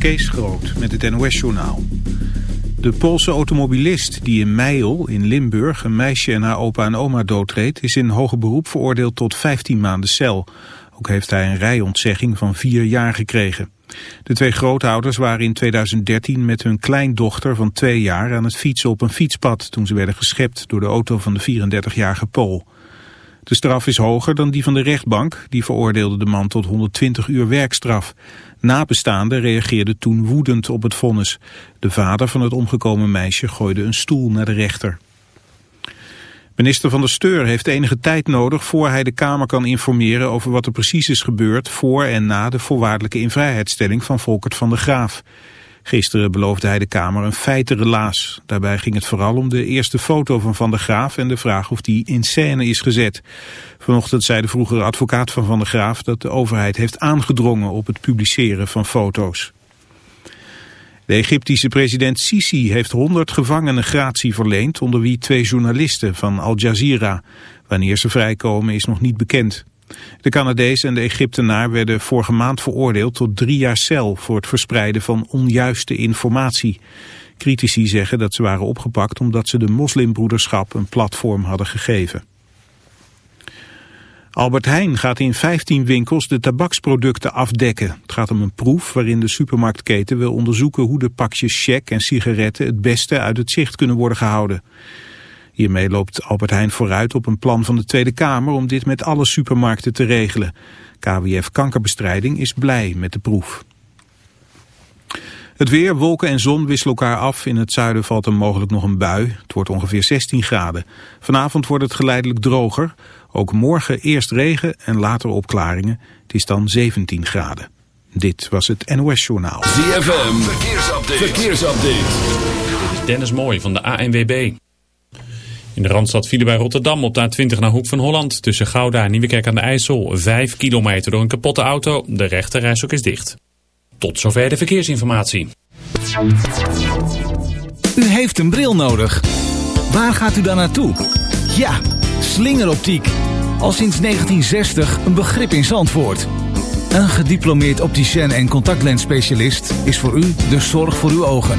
Kees Groot met het NOS-journaal. De Poolse automobilist die in Meijel in Limburg een meisje en haar opa en oma doodreed... is in hoger beroep veroordeeld tot 15 maanden cel. Ook heeft hij een rijontzegging van vier jaar gekregen. De twee grootouders waren in 2013 met hun kleindochter van twee jaar aan het fietsen op een fietspad... toen ze werden geschept door de auto van de 34-jarige Pool. De straf is hoger dan die van de rechtbank. Die veroordeelde de man tot 120 uur werkstraf. Nabestaanden reageerden toen woedend op het vonnis. De vader van het omgekomen meisje gooide een stoel naar de rechter. Minister van der Steur heeft enige tijd nodig voor hij de Kamer kan informeren over wat er precies is gebeurd voor en na de voorwaardelijke invrijheidstelling van Volkert van der Graaf. Gisteren beloofde hij de Kamer een feitenrelaas. Daarbij ging het vooral om de eerste foto van Van der Graaf en de vraag of die in scène is gezet. Vanochtend zei de vroegere advocaat van Van der Graaf dat de overheid heeft aangedrongen op het publiceren van foto's. De Egyptische president Sisi heeft 100 gevangenen gratie verleend, onder wie twee journalisten van Al Jazeera. Wanneer ze vrijkomen is nog niet bekend. De Canadees en de Egyptenaar werden vorige maand veroordeeld tot drie jaar cel voor het verspreiden van onjuiste informatie. Critici zeggen dat ze waren opgepakt omdat ze de moslimbroederschap een platform hadden gegeven. Albert Heijn gaat in 15 winkels de tabaksproducten afdekken. Het gaat om een proef waarin de supermarktketen wil onderzoeken hoe de pakjes check en sigaretten het beste uit het zicht kunnen worden gehouden. Hiermee loopt Albert Heijn vooruit op een plan van de Tweede Kamer om dit met alle supermarkten te regelen. KWF Kankerbestrijding is blij met de proef. Het weer, wolken en zon wisselen elkaar af. In het zuiden valt er mogelijk nog een bui. Het wordt ongeveer 16 graden. Vanavond wordt het geleidelijk droger. Ook morgen eerst regen en later opklaringen. Het is dan 17 graden. Dit was het NOS Journaal. ZFM, verkeersupdate. verkeersupdate. Dit is Dennis Mooij van de ANWB. In de Randstad vielen bij Rotterdam op de A20 naar Hoek van Holland. Tussen Gouda en Nieuwekerk aan de IJssel. Vijf kilometer door een kapotte auto. De rechte ook is dicht. Tot zover de verkeersinformatie. U heeft een bril nodig. Waar gaat u dan naartoe? Ja, slingeroptiek. Al sinds 1960 een begrip in Zandvoort. Een gediplomeerd opticien en contactlensspecialist is voor u de zorg voor uw ogen.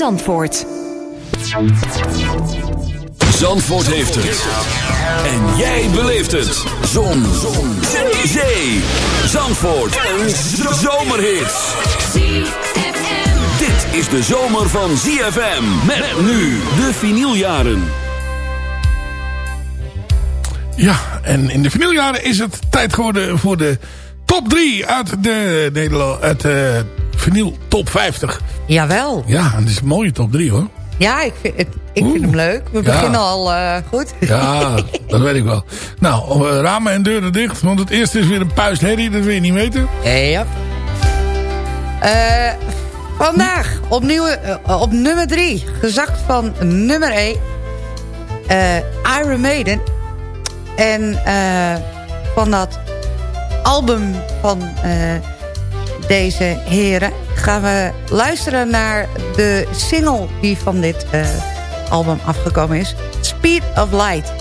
Zandvoort. Zandvoort heeft het. En jij beleeft het. Zon. Zon. Zee. Zandvoort. Een zomerhit. Dit is de zomer van ZFM. Met nu de vinyljaren. Ja, en in de vinyljaren is het tijd geworden voor de top 3 uit de Nederland, uit de vinyl top 50. Jawel. Ja, en dat is een mooie top 3 hoor. Ja, ik vind, het, ik vind hem leuk. We beginnen al uh, goed. Ja, dat weet ik wel. Nou, eh, ramen en deuren dicht. Want het eerste is weer een puist herrie. Dat wil je niet weten. Ja. Uh, vandaag opnieuw uh, op nummer 3. Gezakt van nummer 1. Iron Maiden. En van dat album van deze heren gaan we luisteren naar de single die van dit uh, album afgekomen is. Speed of Light.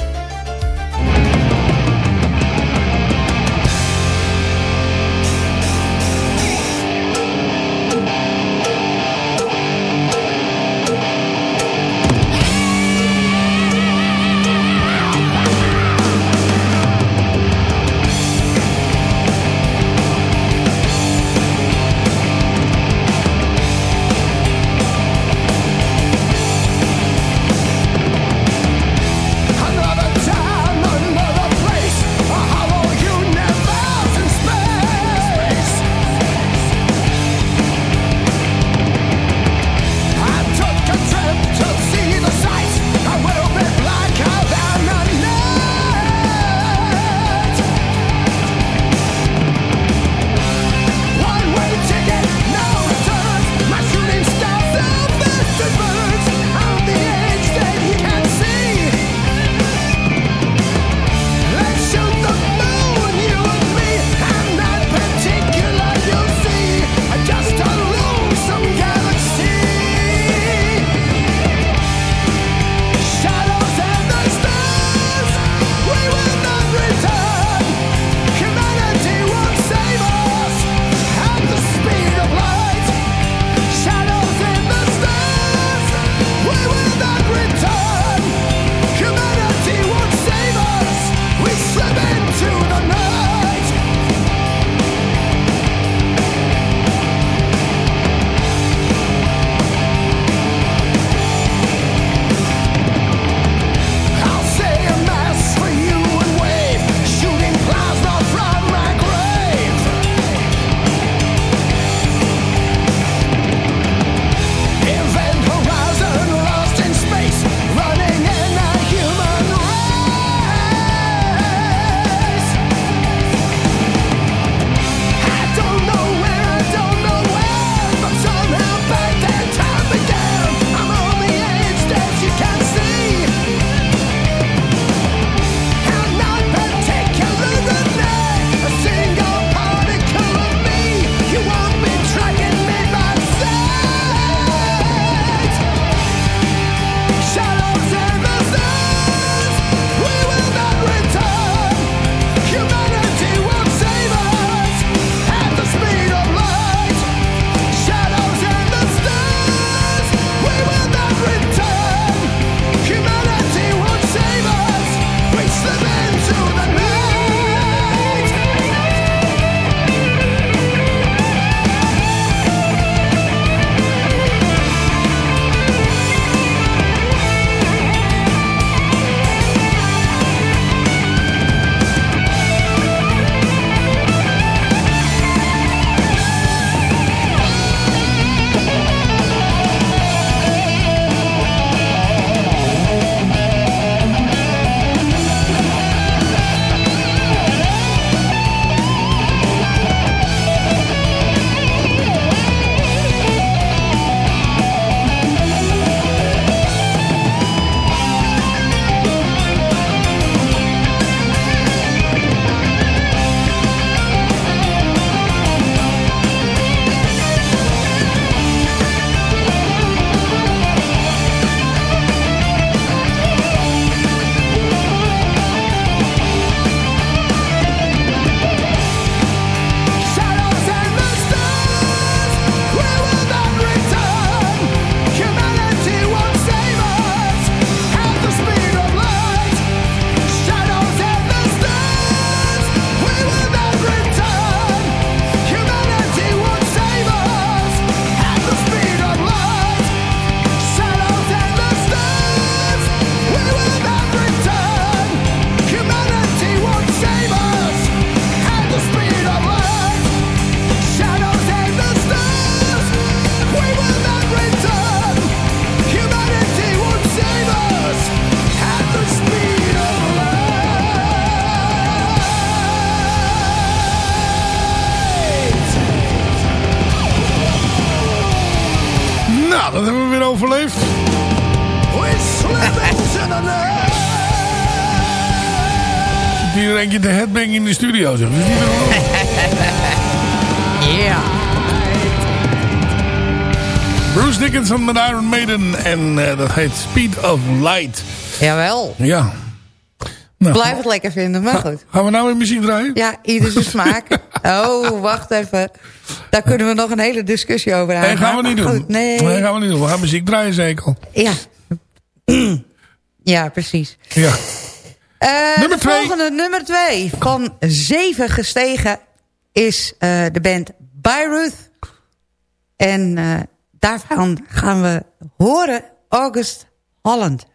Nou, dat hebben we weer overleefd. Hier eentje te headbang in de studio, zeg. Is die wel? Ja. Bruce Dickinson met Iron Maiden. En eh, dat heet Speed of Light. Jawel. Ja. Nou, Blijf het lekker vinden, maar goed. Gaan we nou weer muziek draaien? Ja, ieder zijn smaak. Oh, wacht even. Daar kunnen we nog een hele discussie over Nee, hebben. gaan we niet doen. goed, nee. nee, gaan we niet doen. We gaan muziek draaien zeker. Ja. ja, precies. Ja. Eh, Nummer de twee. volgende, nummer twee. Van zeven gestegen is eh, de band Bayreuth. En eh, daarvan gaan we horen August Holland.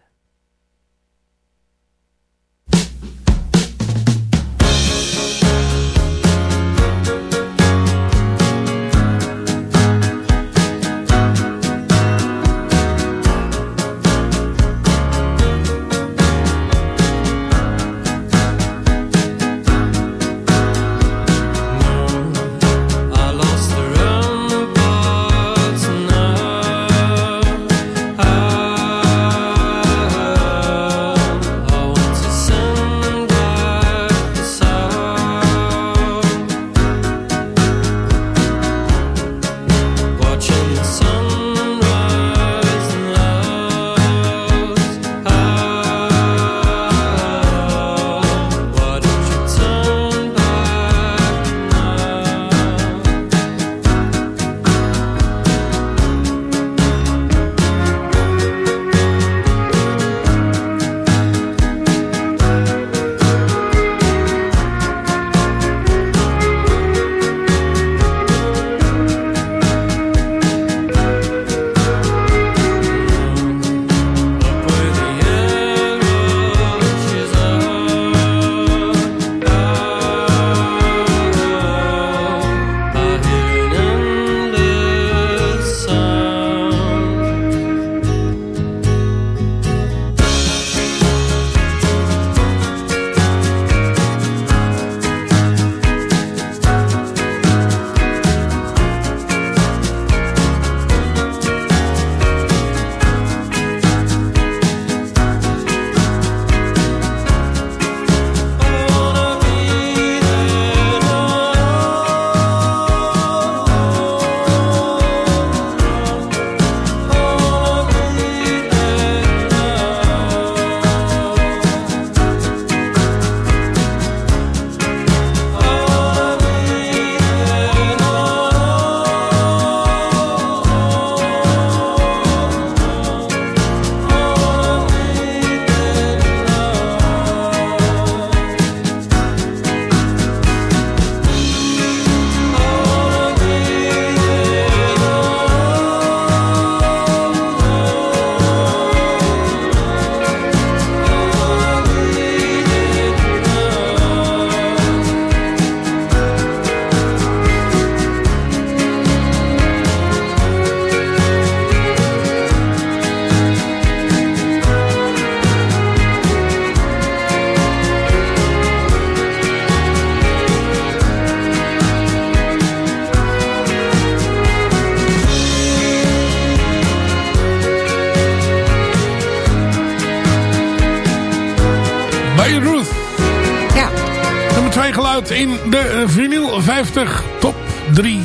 In de eh, vinyl 50 top 3.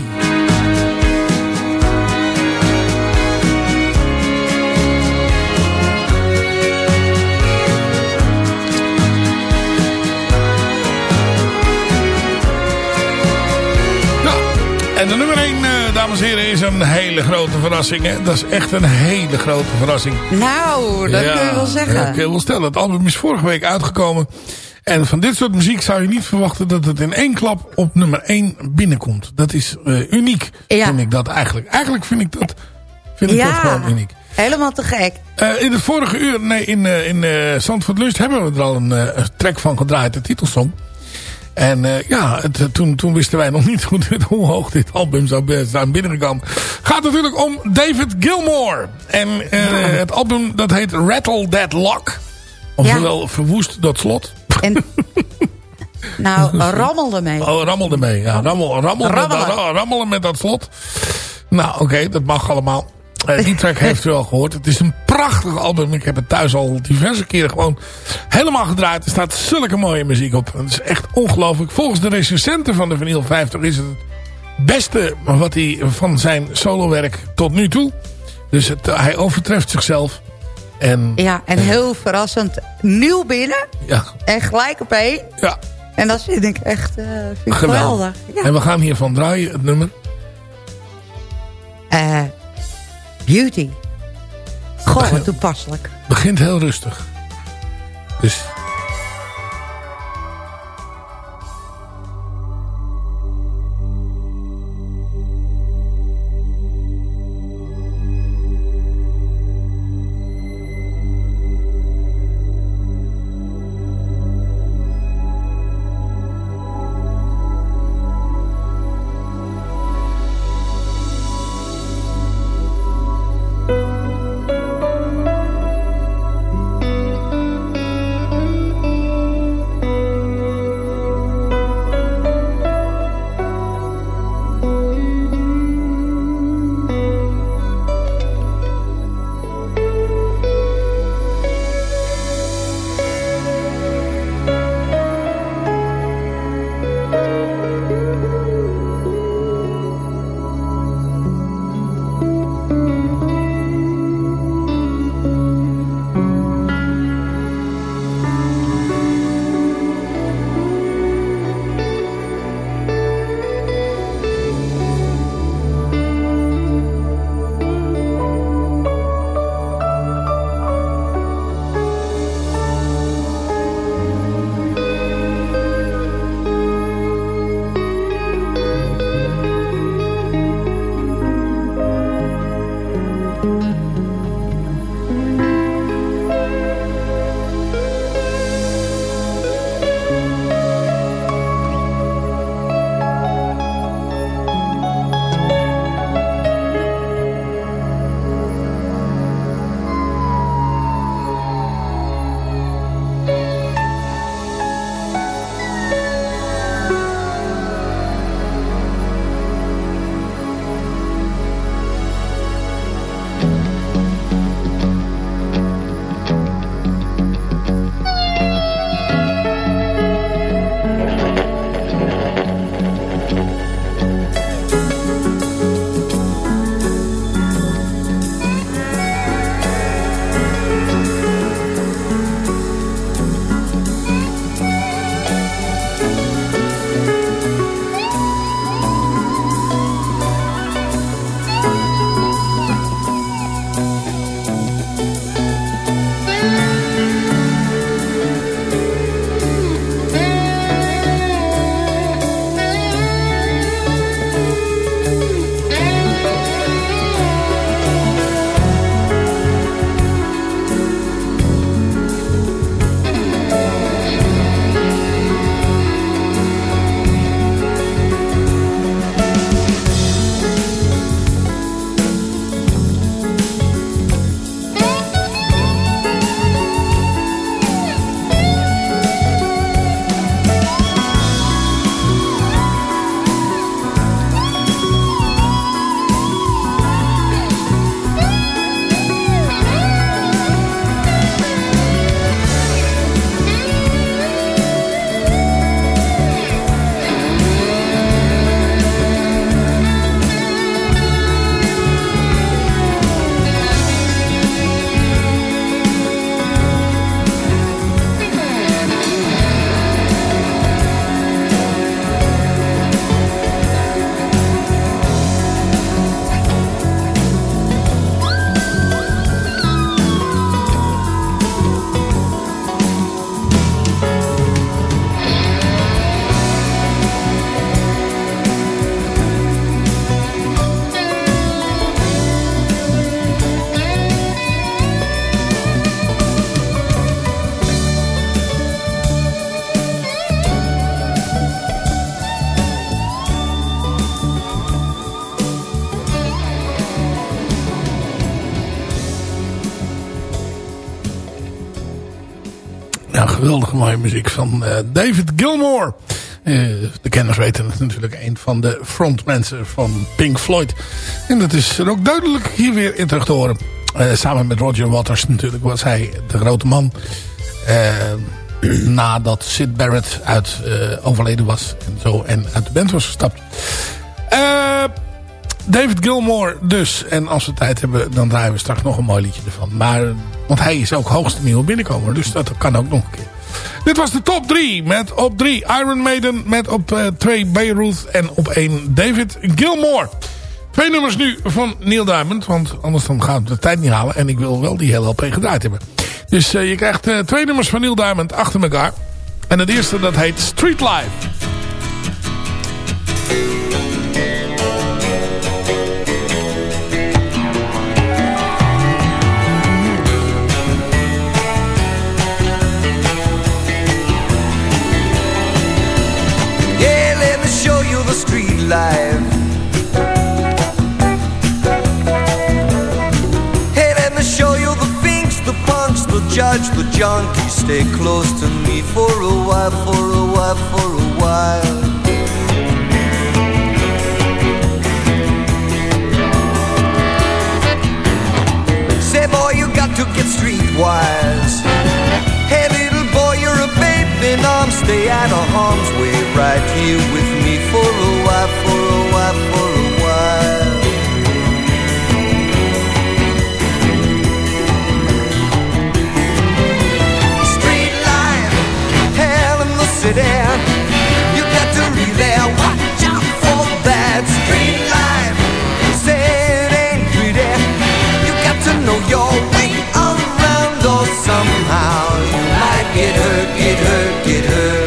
Nou, en de nummer 1, dames en heren, is een hele grote verrassing. Hè? Dat is echt een hele grote verrassing. Nou, dat Ja, kun je wel zeggen. Dat kun je wel stellen. Het album is vorige week uitgekomen. En van dit soort muziek zou je niet verwachten dat het in één klap op nummer 1 binnenkomt. Dat is eh, uniek, Ja. vind ik dat eigenlijk. Eigenlijk vind ik dat, vind ik dat gewoon uniek. helemaal te gek. Eh, in het vorige uur, nee, in, eh in eh Zandvoort Lust hebben we er al een, een track van gedraaid, de titelsong. En ja, het, toen, toen wisten wij nog niet hoe, hoe hoog dit album zou zijn binnengekomen. Gaat natuurlijk om David Gilmour. En het album dat heet Rattle That Lock. Oftewel Verwoest dat slot. En, nou, rammel ermee. Oh, rammel ermee. Ja, rammel, rammel met Rammelen. dat, oh, rammelen met dat slot. Nou, oké, dat mag allemaal. Eh, die track heeft u al gehoord. Het is een prachtig album. Ik heb het thuis al diverse keren gewoon helemaal gedraaid. Er staat zulke mooie muziek op. Het is echt ongelooflijk. Volgens de recensenten van de Vinyl 50 is het het beste wat hij van zijn solowerk tot nu toe. Dus het, hij overtreft zichzelf. En Ja, en heel verrassend nieuw binnen. ja, En gelijk op één. ja En dat vind ik echt eh, vind geweldig. geweldig. Ja. En we gaan hiervan draaien, het nummer. Eh, beauty. Wat toepasselijk. begint heel rustig. Dus mooie muziek van eh, David Gilmour. Eh, de kenners weten het natuurlijk een van de frontmensen van Pink Floyd. En dat is er ook duidelijk hier weer in terug te horen. Eh, samen met Roger Waters natuurlijk was hij de grote man. Nadat Sid Barrett uit, overleden was en zo en uit de band was gestapt. David Gilmour dus. En als we tijd hebben, dan draaien we straks nog een mooi liedje ervan. Maar, want hij is ook hoogste nieuwe binnenkomer. Dus dat kan ook nog een keer. Dit was de top 3. Met op 3 Iron Maiden. Met op 2 Beirut. En op 1 David Gilmour. Twee nummers nu van Neil Diamond. Want anders dan gaan we de tijd niet halen. En ik wil wel die hele LP gedraaid hebben. Dus uh, je krijgt uh, twee nummers van Neil Diamond achter elkaar. En het eerste dat heet Street Life. Life. Hey, let me show you the finks, the punks, the judge, the junkie. Stay close to me for a while, for a while, for a while. Say, boy, you got to get streetwise. Hey, little boy, you're a babe in arms. Stay out of harm's way right here with me somehow you might get hurt, get hurt, get hurt.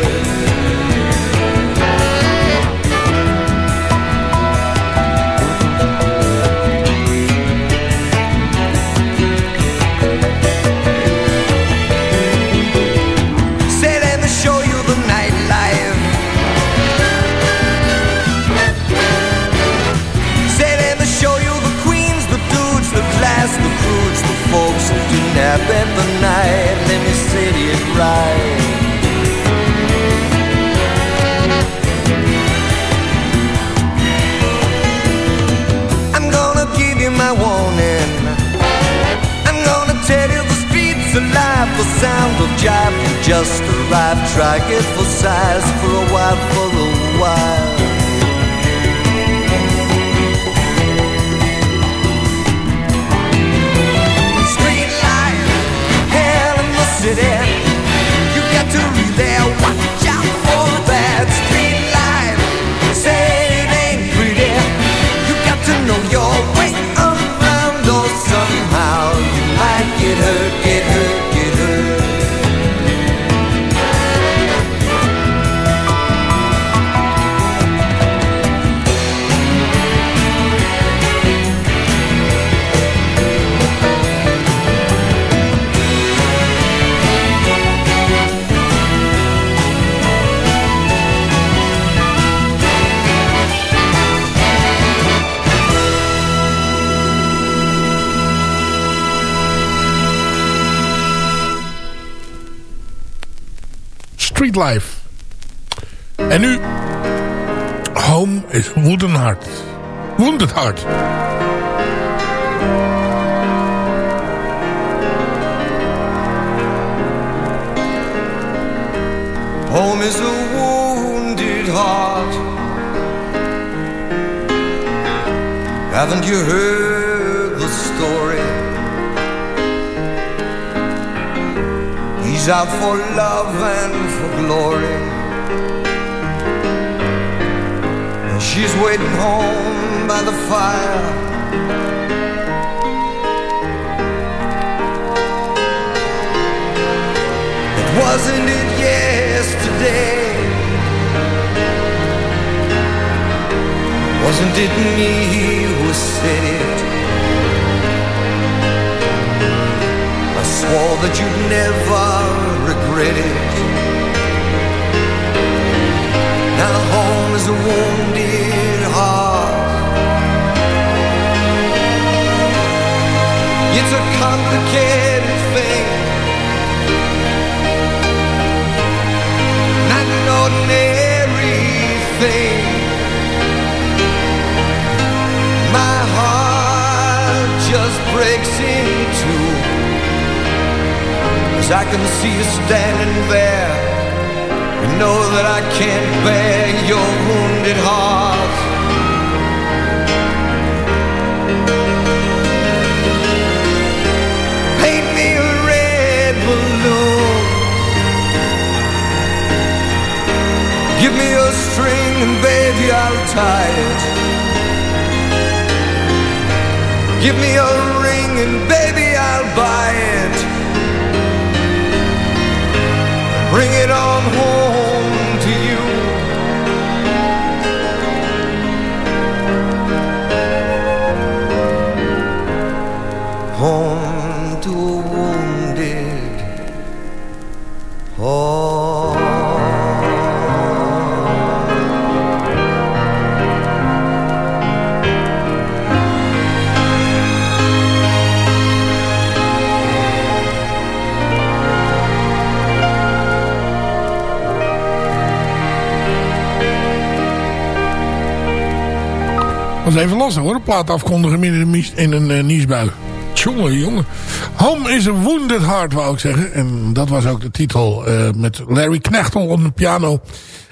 Jive. Just arrived, try get for size for a while, for a while. Street life, hell in the city. You got to really watch out for that street life. Say Street Life. En nu... Home is Wooden Heart. Wounded Heart. Home is a wounded heart. Haven't you heard He's out for love and for glory. And she's waiting home by the fire. It wasn't it yesterday? Wasn't it me who said it? Swore that you'd never regret it. Now home is a wounded heart. It's a complicated thing. I can see you standing there, you know that I can't bear your wounded heart. Paint me a red balloon. Give me a string and baby I'll tie it. Give me a ring and baby even lastig hoor, een plaat afkondigen midden in een, uh, niesbui. Jongen, jongen. Home is a Wounded Heart, wou ik zeggen. En dat was ook de titel eh, met Larry Knechtel op de piano.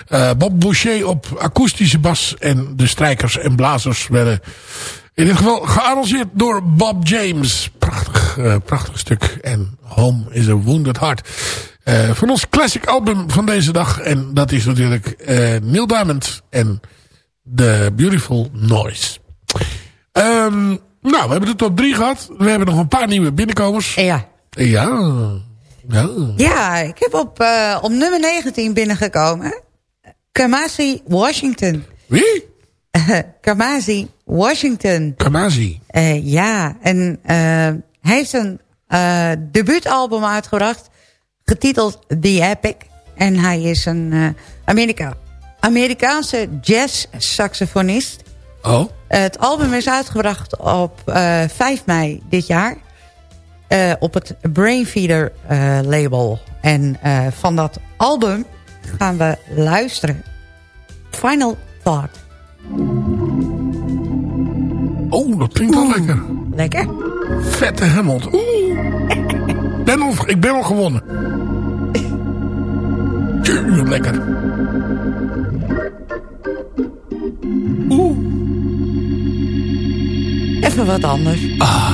eh, Bob Boucher op akoestische bas. En de strijkers en blazers werden in dit geval gearrangeerd door Bob James. Prachtig, eh, prachtig stuk. En Home is a Wounded Heart. Eh, van ons classic album van deze dag. En dat is natuurlijk eh, Neil Diamond en The Beautiful Noise. Ehm, nou, we hebben de top 3 gehad. We hebben nog een paar nieuwe binnenkomers. Ja. Ja. Ja. Ja, ik heb op, eh, op nummer 19 binnengekomen. Kamasi Washington. Wie? Kamasi Washington. Kamazi. Eh, ja, en eh, hij heeft een debuutalbum uitgebracht. Getiteld The Epic. En hij is een Amerika Amerikaanse jazz-saxofonist. Oh. Het album is uitgebracht op eh 5 mei dit jaar. eh, op het Brainfeeder eh label. En eh, van dat album gaan we luisteren. Final Thought. Oh, dat klinkt wel lekker. Lekker? Vette. Oeh. Ben al, ik ben al gewonnen. Lekker. Oeh. Wat anders. Ah.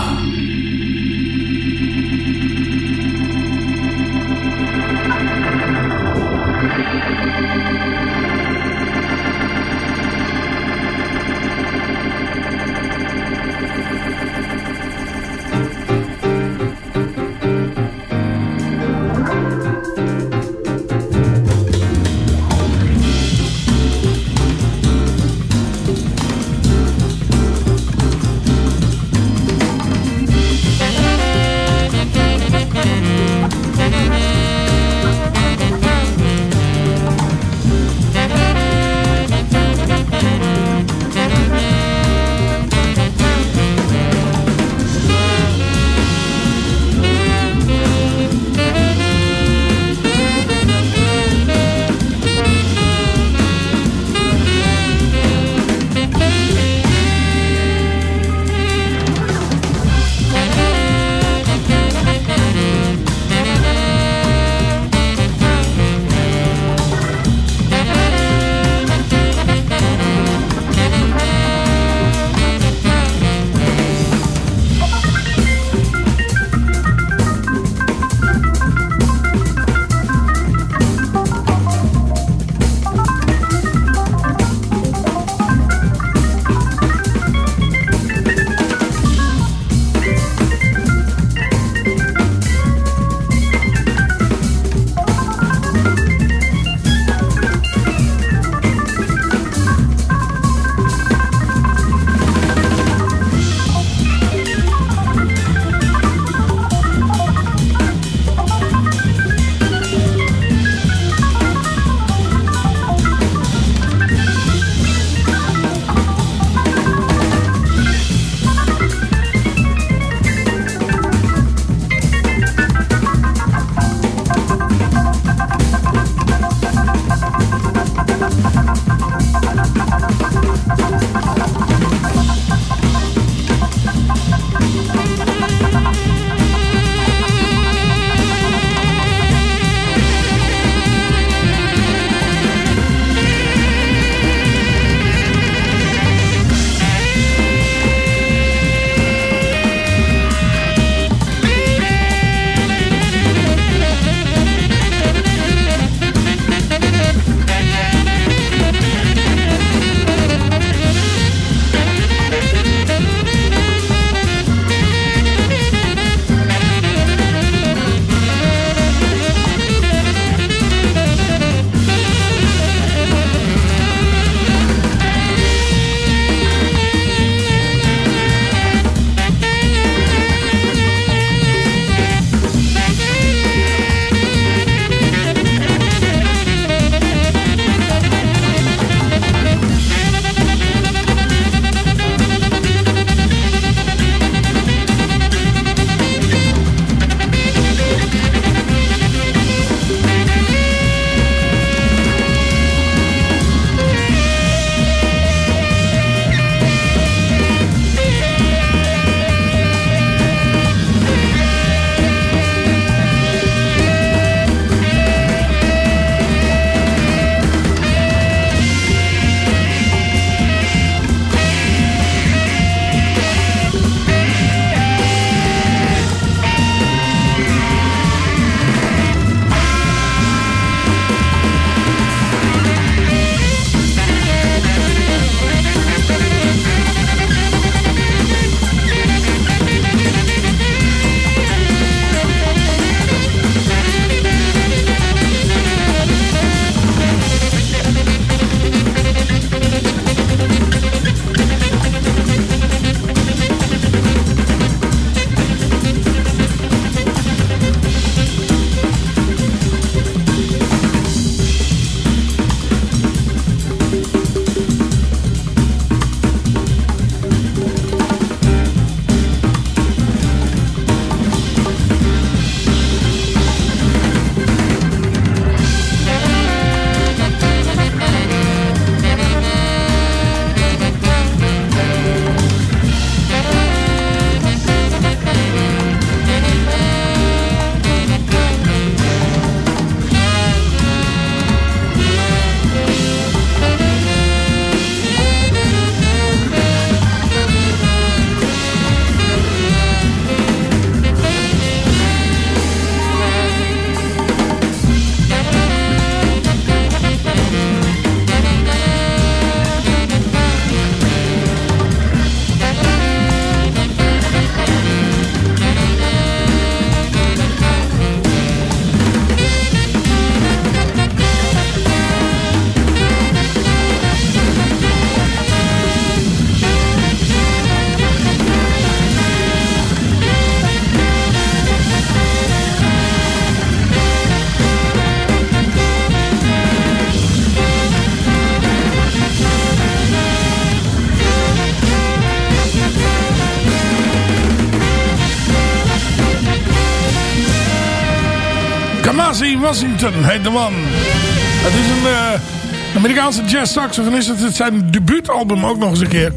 Washington heet de man. Het is een eh, Amerikaanse jazz saxofonist. Het is zijn debuutalbum ook nog eens een keer.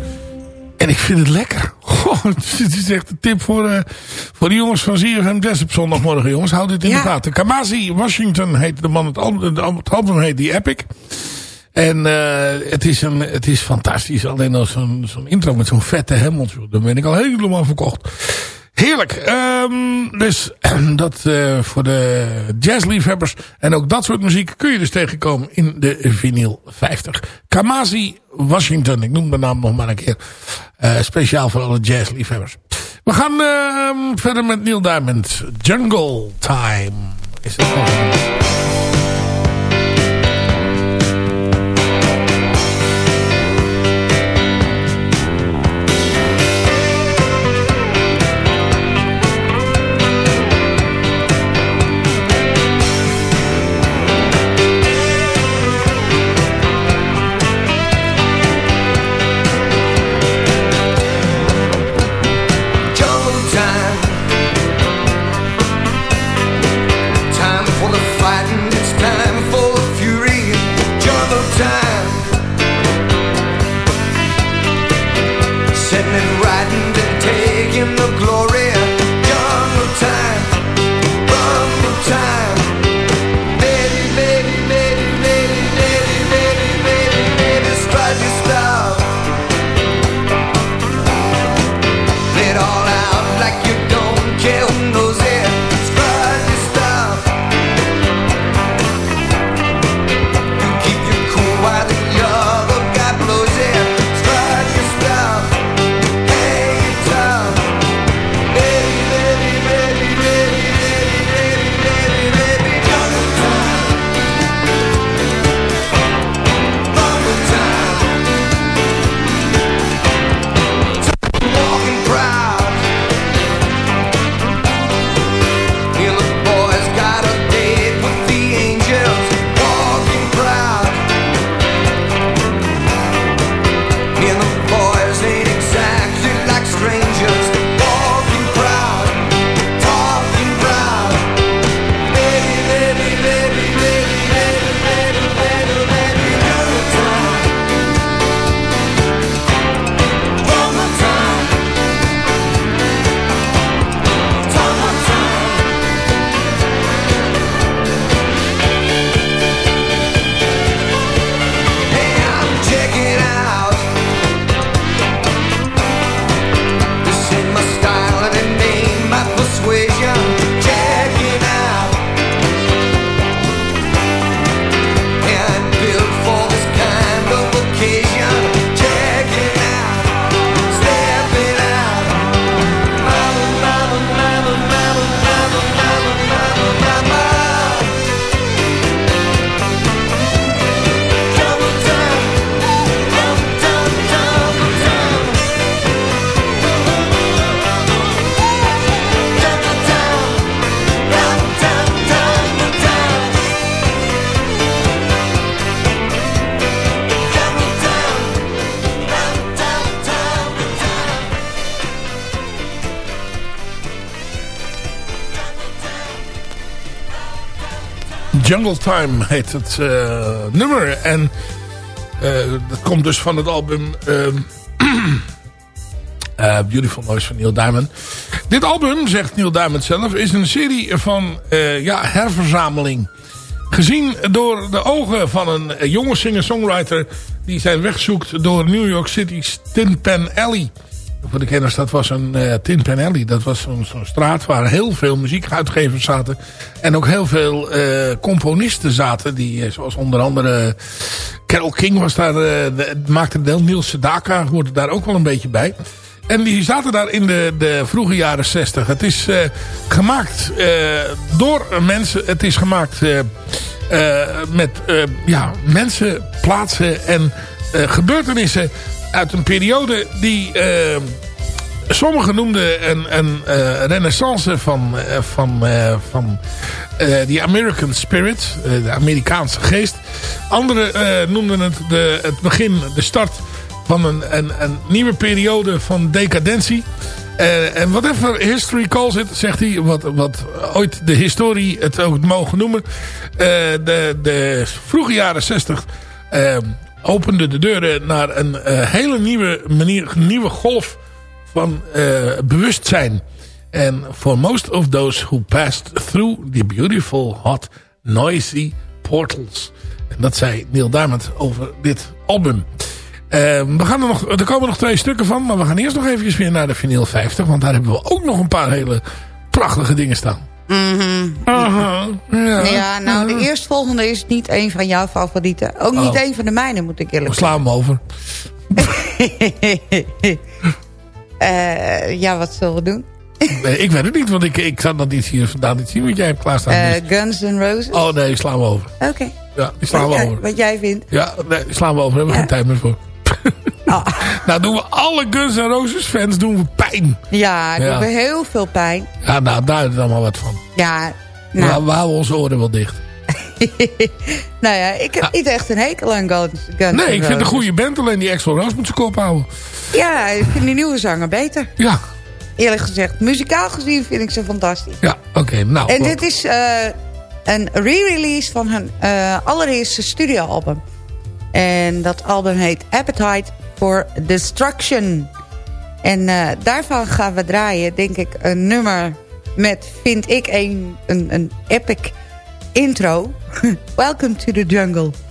En ik vind het lekker. Goh, het is echt een tip voor, eh, voor de jongens van ZFM Jazz op zondagmorgen. Jongens, houd dit in Ja. de gaten. Kamasi Washington heet de man. Het album, het album heet The Epic. En eh, het, is een, het is fantastisch. Alleen als zo'n zo'n intro met zo'n vette joh, Dan ben ik al helemaal verkocht. Heerlijk. Ehm, dus dat eh, voor de jazzliefhebbers en ook dat soort muziek kun je dus tegenkomen in de vinyl 50. Kamasi Washington. Ik noem de naam nog maar een keer. Eh, speciaal voor alle jazzliefhebbers. We gaan ehm, verder met Neil Diamond. Jungle Time is het volgende. Jungle Time heet het eh, nummer. En eh, dat komt dus van het album ehm, eh, Beautiful Noise van Neil Diamond. Dit album, zegt Neil Diamond zelf, is een serie van ja, herverzameling. Gezien door de ogen van een jonge singer-songwriter... die zijn weg zoekt door New York City's Tin Pan Alley... Voor de kenners, dat was een Tin Pan Alley. Dat was zo'n straat waar heel veel muziekuitgevers zaten. En ook heel veel eh, componisten zaten. Die, eh, zoals onder andere Carole King was daar, de- maakte deel. Niels Sedaka hoorde daar ook wel een beetje bij. En die zaten daar in de, de vroege jaren 60. Het is gemaakt door mensen. Het is gemaakt met ja, mensen, plaatsen en gebeurtenissen uit een periode die eh, sommigen noemden een, een eh, renaissance van, eh, van, eh, van die American spirit, de Amerikaanse geest. Anderen noemden het de, het begin, de start van een, een, een nieuwe periode van decadentie. En whatever history calls it, zegt hij, wat, wat ooit de historie het ook mogen noemen. De, de vroege jaren 60 eh, opende de deuren naar een eh, hele nieuwe manier, nieuwe golf van eh, bewustzijn. En for most of those who passed through the beautiful, hot, noisy portals. En dat zei Neil Diamond over dit album. Eh, we gaan er, nog, er komen nog twee stukken van. Maar we gaan eerst nog eventjes weer naar de vinyl 50. Want daar hebben we ook nog een paar hele prachtige dingen staan. Aha, ja. Ja, nou, de eerstvolgende is niet een van jouw favorieten. Ook niet Oh. een van de mijne, moet ik eerlijk We slaan hem over. Eh, ja, wat zullen we doen? Nee, ik weet het niet. Want ik, ik kan dat niet hier vandaan niet zien wat jij hebt klaarstaan. Eh, Guns N' Roses? oh nee, slaan we over. Oké. Ja, die slaan we jij- over. Wat jij vindt. Ja, nee, slaan we over. Daar hebben we geen tijd meer voor. Ah. nou doen we alle Guns N' Roses fans doen we pijn. Ja, Ja. doet me heel veel pijn. Ja, nou, daar is allemaal wat van. Ja, Nou. nou, we houden onze oren wel dicht. nou ja, ik heb niet echt een hekel aan Guns, Guns Nee, ik vind een goede band. Alleen die Axl Rose moet zijn kop houden. Ja, ik vind die nieuwe zanger beter. Ja, Eerlijk gezegd, muzikaal gezien vind ik ze fantastisch. ja, oké. nou, En dit is eh, een re-release van hun eh, allereerste studioalbum. En dat album heet Appetite for Destruction. En eh, daarvan gaan we draaien, denk ik, een nummer met, vind ik, een, een, een epic intro. Welcome to the jungle.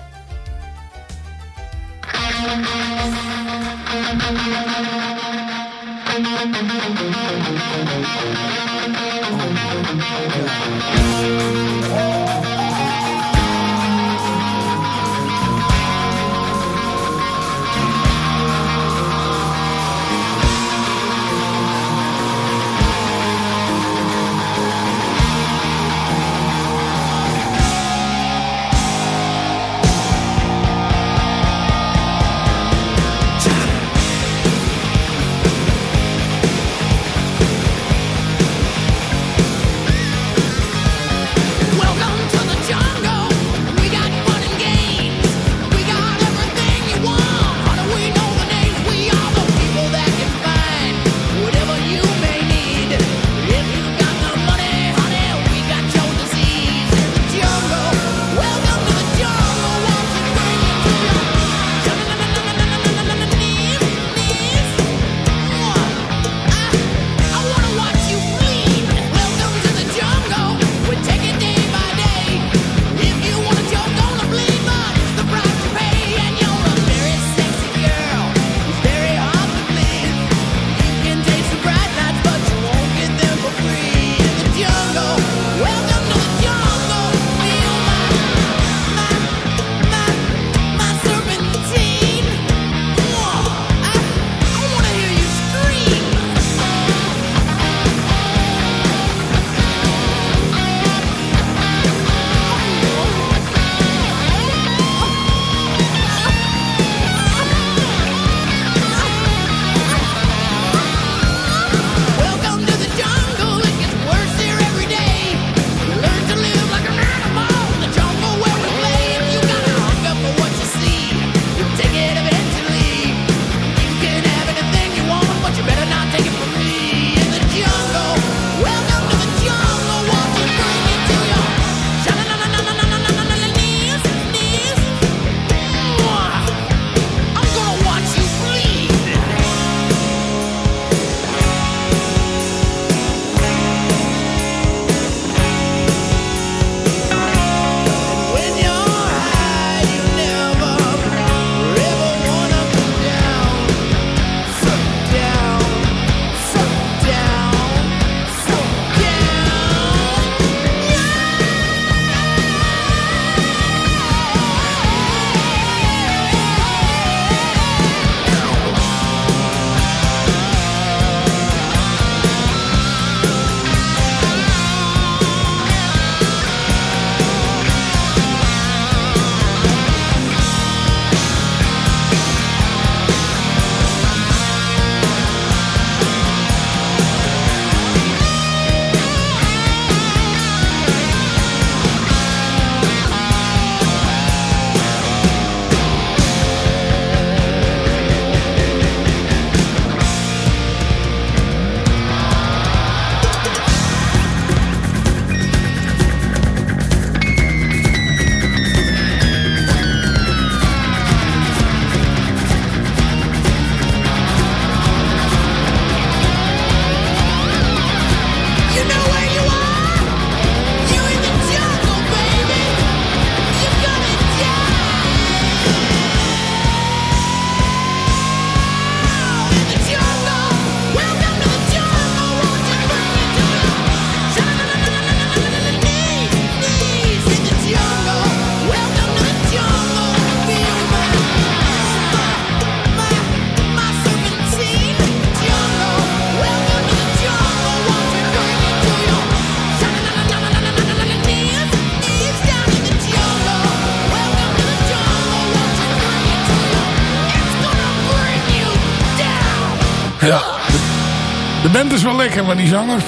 Band is wel lekker, maar die zanger...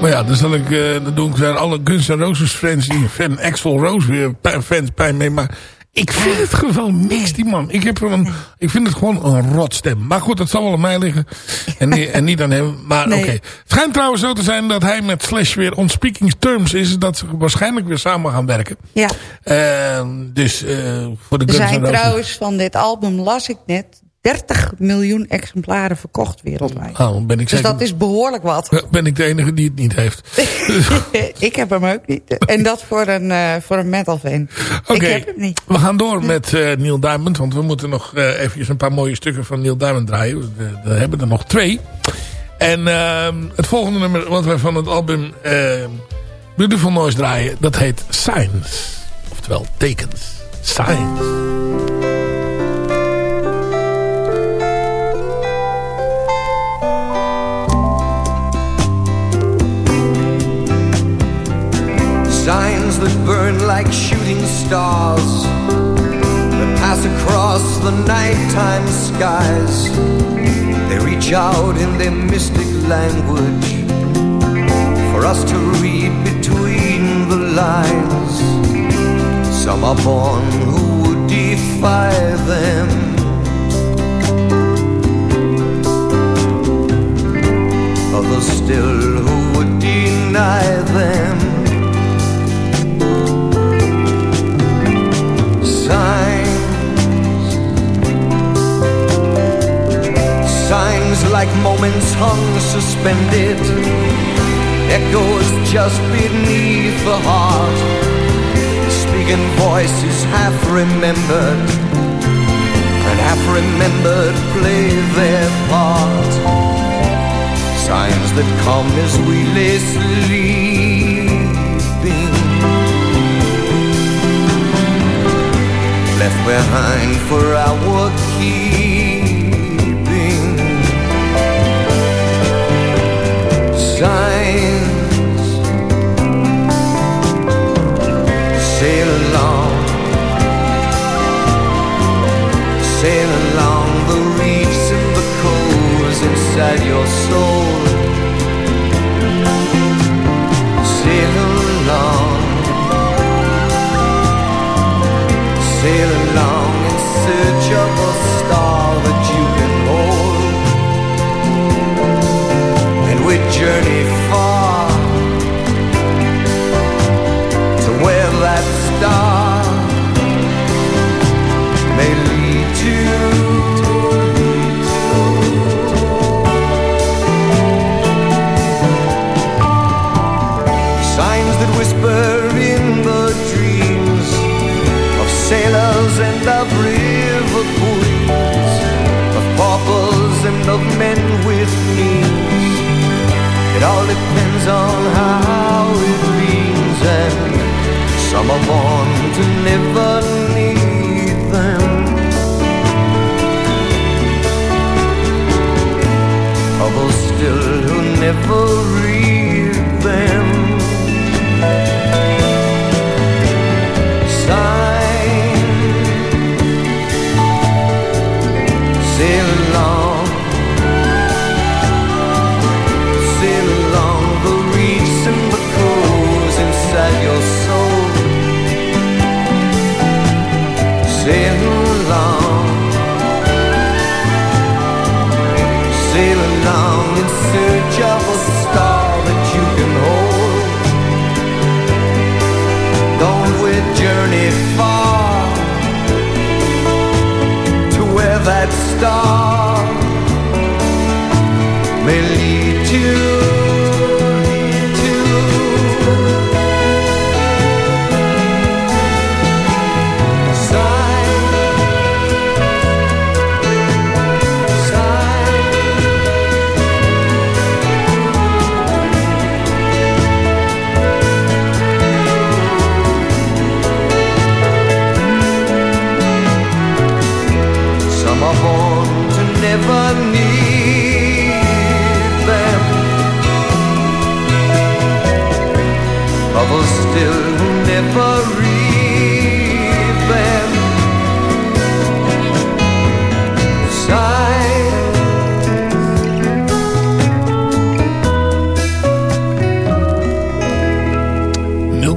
Maar ja, dan zal ik, eh dan doe ik daar alle Guns N' Roses fans die fan Axel Rose weer fans pijn mee. Maar ik vind het gewoon niks, die man. Ik, heb een, ik vind het gewoon een rotstem. Maar goed, dat zal wel aan mij liggen. En, niet- en niet aan hem. Maar Nee. oké. Het schijnt trouwens zo te zijn dat hij met Slash weer on speaking terms is. Dat ze waarschijnlijk weer samen gaan werken. Ja, Eh, dus eh, voor de Guns N' zijn Roses. trouwens van dit album, las ik net, 30 miljoen exemplaren verkocht wereldwijd. Oh, ben ik Dus dat is behoorlijk wat. ben ik de enige die het niet heeft. ik heb hem ook niet. En dat voor een, eh, voor een metal fan. Oké, Ik heb hem niet. we gaan door met eh, Neil Diamond. Want we moeten nog eh eventjes een paar mooie stukken van Neil Diamond draaien. We, we hebben er nog twee. En ehm, het volgende nummer wat wij van het album ehm Beautiful Noise draaien... dat heet Signs. Oftewel tekens. Signs like shooting stars that pass across the nighttime skies. They reach out in their mystic language for us to read between the lines. Some are born who would defy them. Others still who would deny them. Signs like moments hung suspended, echoes just beneath the heart. Speaking voices half remembered, and half remembered play their part. Signs that come as we lay sleeping. left behind for our keeping. Signs sail along, sail along the reefs and the coves inside your soul. Sail along. sail journey far still never read them.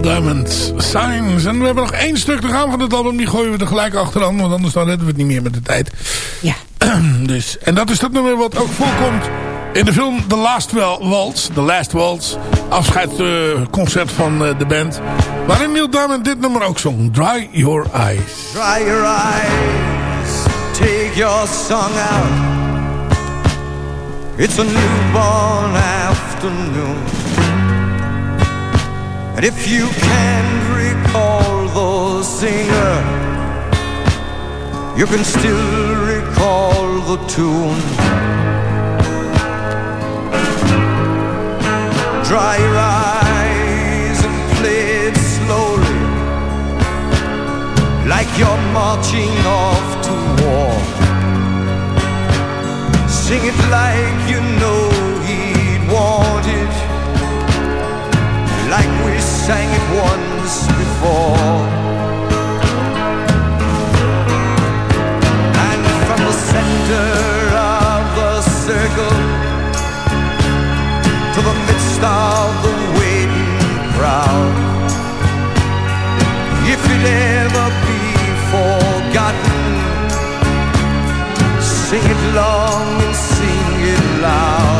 Diamond, Signs. En we hebben nog één stuk te gaan van het album. Die gooien we er gelijk achteraan, want anders dan redden we het niet meer met de tijd. Ja. dus, en dat is dat nummer wat ook voorkomt in de film The Last Waltz. The Last Waltz. Afscheidsconcert van eh, de band. Waarin Neil Diamond dit nummer ook zong. Dry Your Eyes. Dry your eyes, take your song out. It's a newborn afternoon. And if you can't recall the singer, you can still recall the tune. Dry your eyes and play it slowly like you're marching off to war. Sing it like you know he'd want it, like we sang it once before. Midst of the waiting crowd. If it ever be forgotten, sing it long and sing it loud,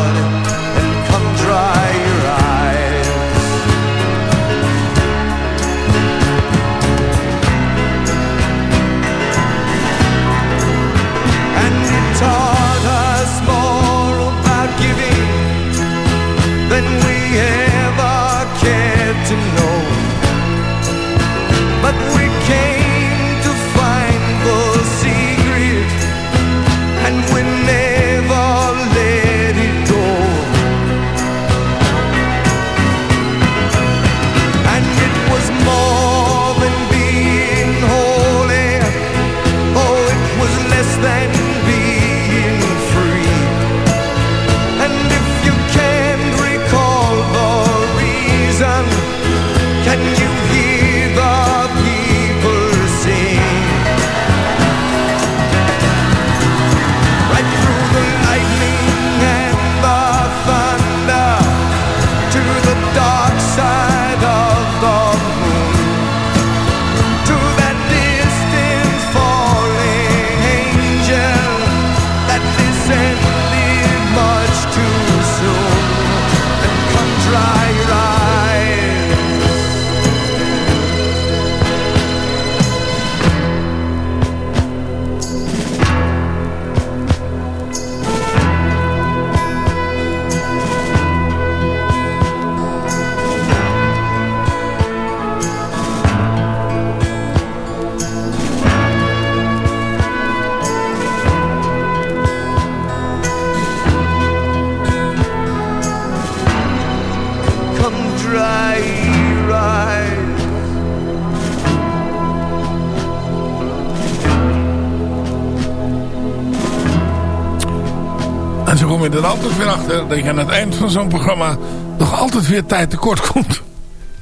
dat je aan het eind van zo'n programma nog altijd weer tijd tekort komt.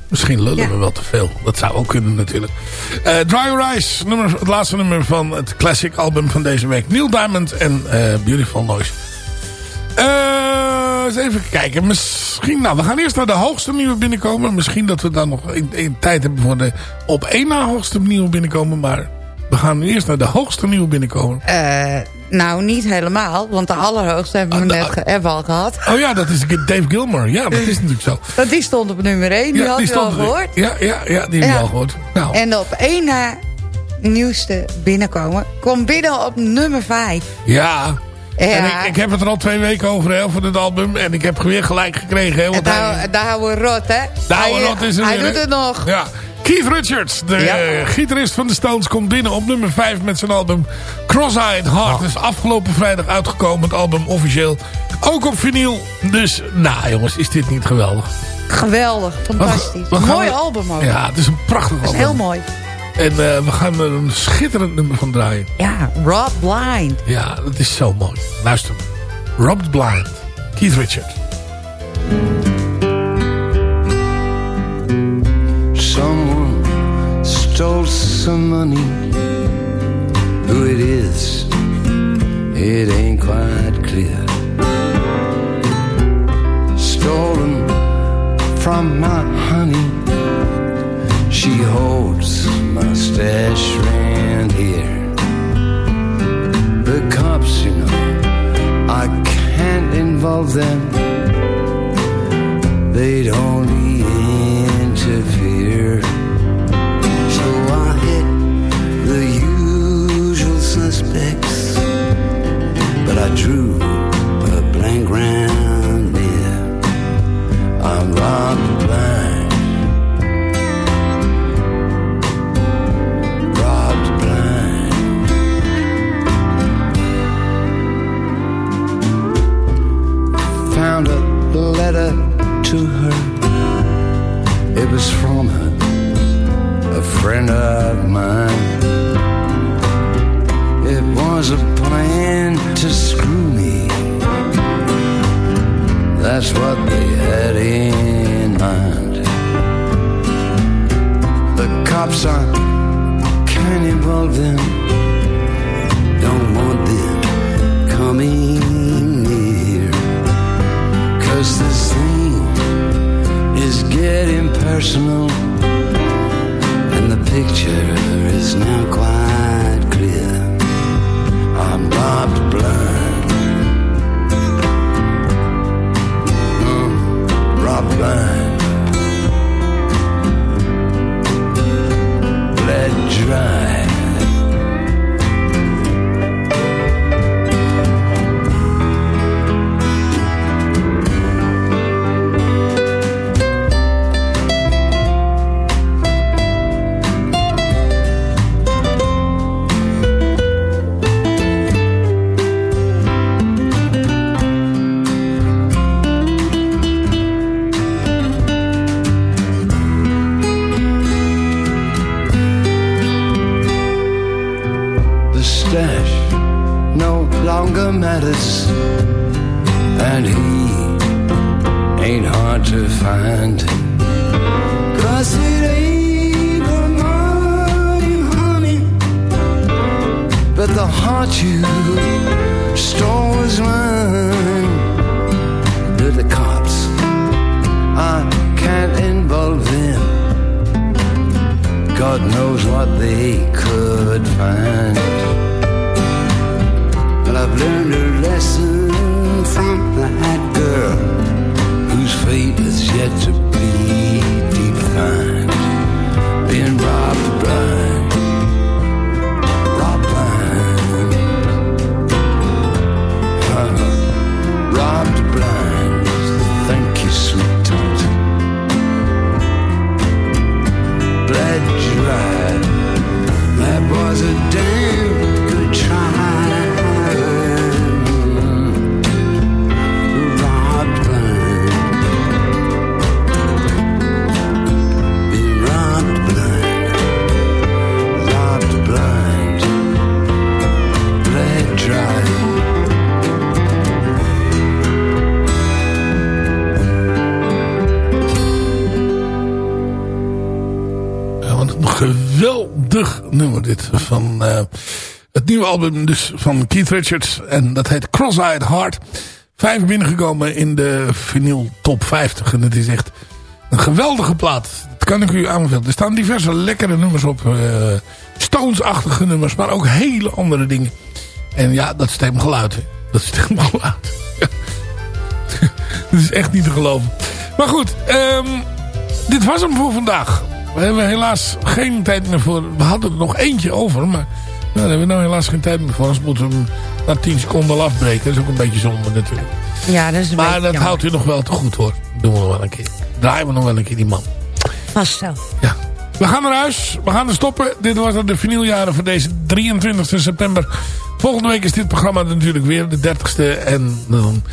Misschien lullen Ja. we wel te veel. Dat zou ook kunnen natuurlijk. Eh, Dry Your Eyes, nummer, het laatste nummer van het classic album van deze week. Neil Diamond en eh, Beautiful Noise. Eh, eens even kijken. Misschien, nou, we gaan eerst naar de hoogste nieuwe binnenkomen. Misschien dat we dan nog in, in tijd hebben voor de op één na hoogste nieuwe binnenkomen. Maar we gaan eerst naar de hoogste nieuwe binnenkomen. Eh, nou, niet helemaal, want de allerhoogste hebben we Ah, net ge- hebben we al gehad. Oh ja, dat is Dave Gilmer. Ja, dat is natuurlijk zo. Dat die stond op nummer 1, die ja, had je al gehoord. Ja, ja, ja, die heb je Ja. al gehoord. Nou, En op één na nieuwste binnenkomen komt binnen op nummer 5. ja. Ja. En ik, ik heb het er al twee weken over, hè, over het album. En ik heb weer gelijk gekregen. Hè, want daar, daar houden we rot, hè? de oude hij, rot is er Hij weer, doet het nog. Ja. Keith Richards, de Ja. gitarist van de Stones, komt binnen op nummer 5 met zijn album Cross-Eyed Heart. Oh. Dat is afgelopen vrijdag uitgekomen, het album officieel. Ook op vinyl. Dus, nou jongens, is dit niet geweldig? Geweldig, fantastisch. Wat Mooi we- album ook. Ja, het is een prachtig Dat is album. heel mooi. En eh, we gaan er een schitterend nummer van draaien. Ja, Rob Blind. Ja, dat is zo mooi. Luister. Robert Blind, Keith Richards. Some money. Who it is, it ain't quite clear. Stolen from my honey. She holds my stash round here. The cops, you know, I can't involve them. They'd only interfere. To find. Cause it ain't the money, honey, but the heart you stole was mine. They're the cops, I can't involve them. God knows what they could find. But I've learned a lesson from that fate is yet to nummer dit. Van eh, het nieuwe album dus van Keith Richards. En dat heet Cross-Eyed Heart. Vijf binnengekomen in de vinyl top 50. En het is echt een geweldige plaat. Dat kan ik u aanbevelen. Er staan diverse lekkere nummers op. eh Stones-achtige nummers. Maar ook hele andere dingen. En ja, dat stemgeluid. hè. Dat stemgeluid. Dat is echt niet te geloven. Maar goed, ehm, dit was hem voor vandaag. We hebben helaas geen tijd meer voor. We hadden er nog eentje over, maar nou, daar hebben we nou helaas geen tijd meer voor. Anders moeten we hem na 10 seconden al afbreken. Dat is ook een beetje zonde natuurlijk. Ja, dat is een Maar dat jammer. houdt u nog wel te goed hoor. Doen we nog wel een keer. Draaien we nog wel een keer die man. Vast wel. Ja. We gaan naar huis. We gaan er stoppen. Dit was de vinyljaren voor deze 23 september. Volgende week is dit programma natuurlijk weer de 30ste. En dan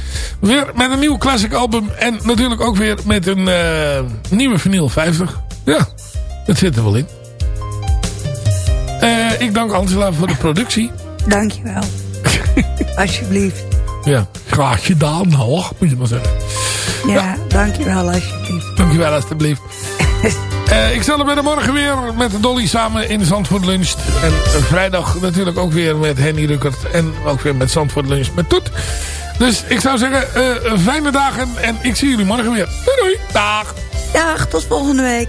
weer met een nieuw classic album. En natuurlijk ook weer met een eh, nieuwe vinyl 50. Ja, dat zit er wel in. Eh, ik dank Angela voor de productie. Dankjewel. Alsjeblieft. Ja, graag gedaan hoor, moet je maar zeggen. Ja, dankjewel alsjeblieft. Dankjewel alstublieft. Eh, ik zal er bij de morgen weer met Dolly samen in Zandvoort Lunch. En vrijdag natuurlijk ook weer met Henny Ruckert. En ook weer met Zandvoort Lunch met Toet. Dus ik zou zeggen, eh, fijne dagen. En ik zie jullie morgen weer. Doei doei. Dag. Dag, tot volgende week.